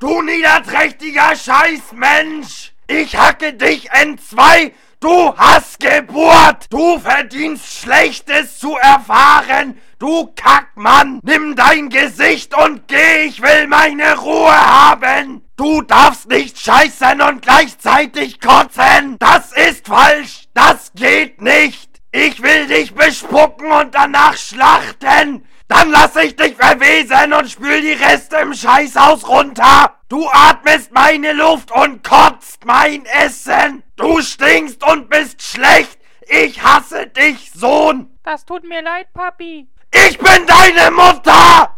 Du niederträchtiger Scheißmensch! Ich hacke dich in zwei! Du Hassgeburt! Du verdienst Schlechtes zu erfahren! Du Kackmann! Nimm dein Gesicht und geh! Ich will meine Ruhe haben! Du darfst nicht scheißen und gleichzeitig kotzen! Das ist falsch! Das geht nicht! Ich will dich bespucken und danach schlachten! Dann lass ich dich verwesen und spül die Reste im Scheißhaus runter! Du atmest meine Luft und kotzt mein Essen! Du stinkst und bist schlecht! Ich hasse dich, Sohn! Das tut mir leid, Papi. Ich bin deine Mutter!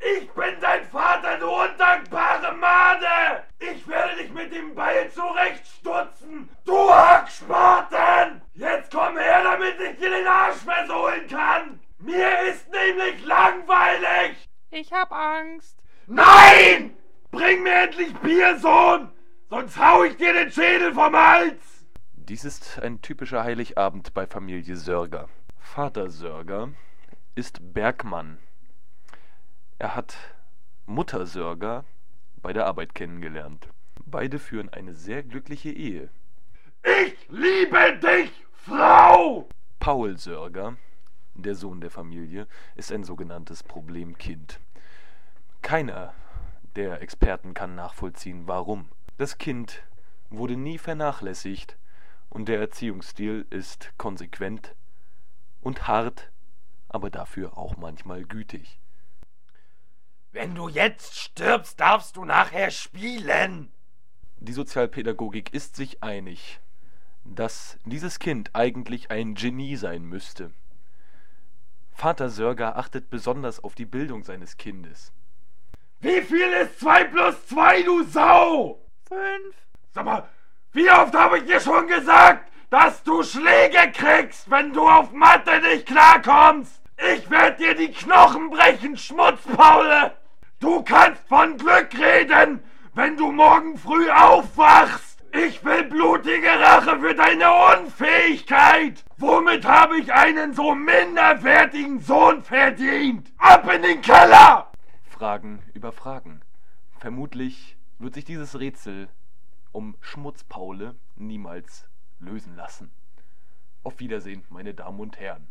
Ich bin dein Vater, du undankbare Made! Ich werde dich mit dem Beil zurechtstutzen! Du Hackspaten! Jetzt komm her, damit ich dir den Arsch versohlen kann! Mir ist nämlich langweilig! Ich hab Angst. Nein! Bring mir endlich Bier, Sohn! Sonst hau ich dir den Schädel vom Hals! Dies ist ein typischer Heiligabend bei Familie Sörger. Vater Sörger ist Bergmann. Er hat Mutter Sörger bei der Arbeit kennengelernt. Beide führen eine sehr glückliche Ehe. Ich liebe dich, Frau! Paul Sörger, der Sohn der Familie, ist ein sogenanntes Problemkind. Keiner der Experten kann nachvollziehen, warum. Das Kind wurde nie vernachlässigt und der Erziehungsstil ist konsequent und hart, aber dafür auch manchmal gütig. Wenn du jetzt stirbst, darfst du nachher spielen! Die Sozialpädagogik ist sich einig, dass dieses Kind eigentlich ein Genie sein müsste. Vater Sörger achtet besonders auf die Bildung seines Kindes. Wie viel ist 2 plus 2, du Sau? Fünf. Sag mal, wie oft habe ich dir schon gesagt, dass du Schläge kriegst, wenn du auf Mathe nicht klarkommst? Ich werd dir die Knochen brechen, Schmutzpaule! Du kannst von Glück reden, wenn du morgen früh aufwachst! Ich will blutige Rache für deine Unfähigkeit! Womit habe ich einen so minderwertigen Sohn verdient? Ab in den Keller! Fragen über Fragen. Vermutlich wird sich dieses Rätsel um Schmutzpaule niemals lösen lassen. Auf Wiedersehen, meine Damen und Herren.